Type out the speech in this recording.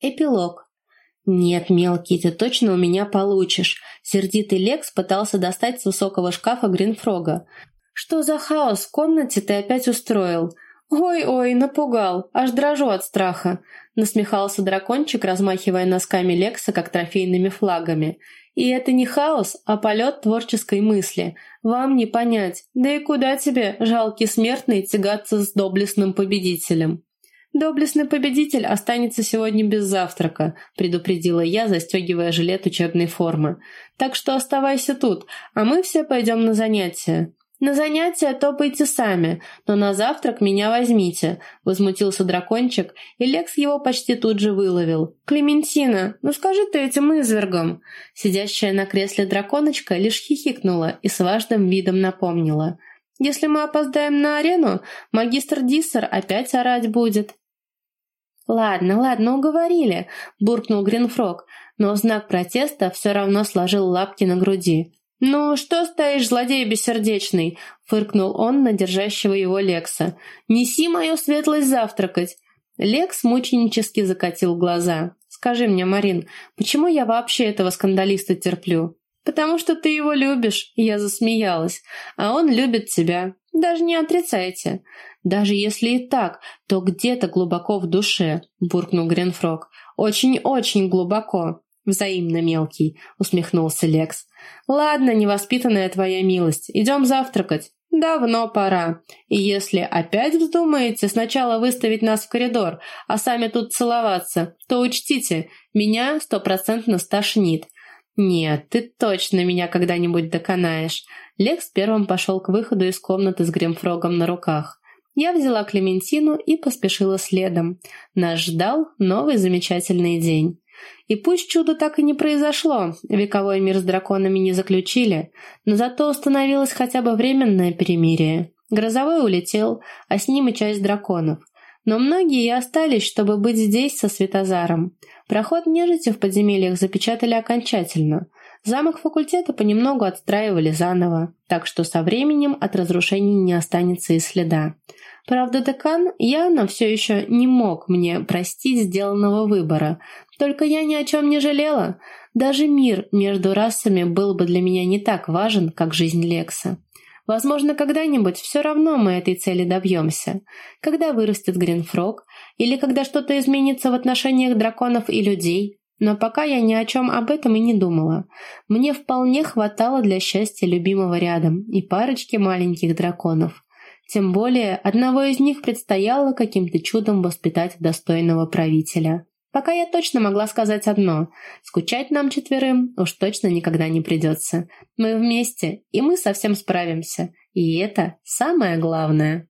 Эпилог. «Нет, мелкий, ты точно у меня получишь!» Сердитый Лекс пытался достать с высокого шкафа Гринфрога. «Что за хаос в комнате ты опять устроил?» «Ой-ой, напугал, аж дрожу от страха», — насмехался дракончик, размахивая носками Лекса, как трофейными флагами. «И это не хаос, а полет творческой мысли. Вам не понять. Да и куда тебе, жалкий смертный, тягаться с доблестным победителем?» «Доблестный победитель останется сегодня без завтрака», — предупредила я, застегивая жилет учебной формы. «Так что оставайся тут, а мы все пойдем на занятия». «На занятия топайте сами, но на завтрак меня возьмите», — возмутился дракончик, и Лекс его почти тут же выловил. «Клементина, ну скажи ты этим извергам!» Сидящая на кресле драконочка лишь хихикнула и с важным видом напомнила. «Если мы опоздаем на арену, магистр Диссер опять орать будет». «Ладно, ладно, уговорили», — буркнул Гринфрог, но в знак протеста все равно сложил лапки на груди. «Ну, что стоишь, злодей бессердечный?» — фыркнул он на держащего его Лекса. «Неси мою светлость завтракать!» Лекс мученически закатил глаза. «Скажи мне, Марин, почему я вообще этого скандалиста терплю?» «Потому что ты его любишь», — я засмеялась. «А он любит тебя. Даже не отрицайте». «Даже если и так, то где-то глубоко в душе», — буркнул Гринфрог. «Очень-очень глубоко». «Взаимно, мелкий», — усмехнулся Лекс. «Ладно, невоспитанная твоя милость, идем завтракать. Давно пора. И если опять вздумаете сначала выставить нас в коридор, а сами тут целоваться, то учтите, меня стопроцентно стошнит. Нет, ты точно меня когда-нибудь доконаешь». Лекс первым пошел к выходу из комнаты с Гримфрогом на руках. Я взяла Клементину и поспешила следом. Нас ждал новый замечательный день. И пусть чудо так и не произошло, вековой мир с драконами не заключили, но зато установилось хотя бы временное перемирие. Грозовой улетел, а с ним и часть драконов. Но многие и остались, чтобы быть здесь со Светозаром. Проход нежити в подземельях запечатали окончательно. Замок факультета понемногу отстраивали заново, так что со временем от разрушений не останется и следа. Правда, декан явно все еще не мог мне простить сделанного выбора, только я ни о чем не жалела. Даже мир между расами был бы для меня не так важен, как жизнь Лекса. Возможно, когда-нибудь все равно мы этой цели добьемся. Когда вырастет Гринфрог, или когда что-то изменится в отношениях драконов и людей. Но пока я ни о чем об этом и не думала. Мне вполне хватало для счастья любимого рядом и парочки маленьких драконов. Тем более, одного из них предстояло каким-то чудом воспитать достойного правителя. Пока я точно могла сказать одно. Скучать нам четверым уж точно никогда не придется. Мы вместе, и мы совсем справимся. И это самое главное.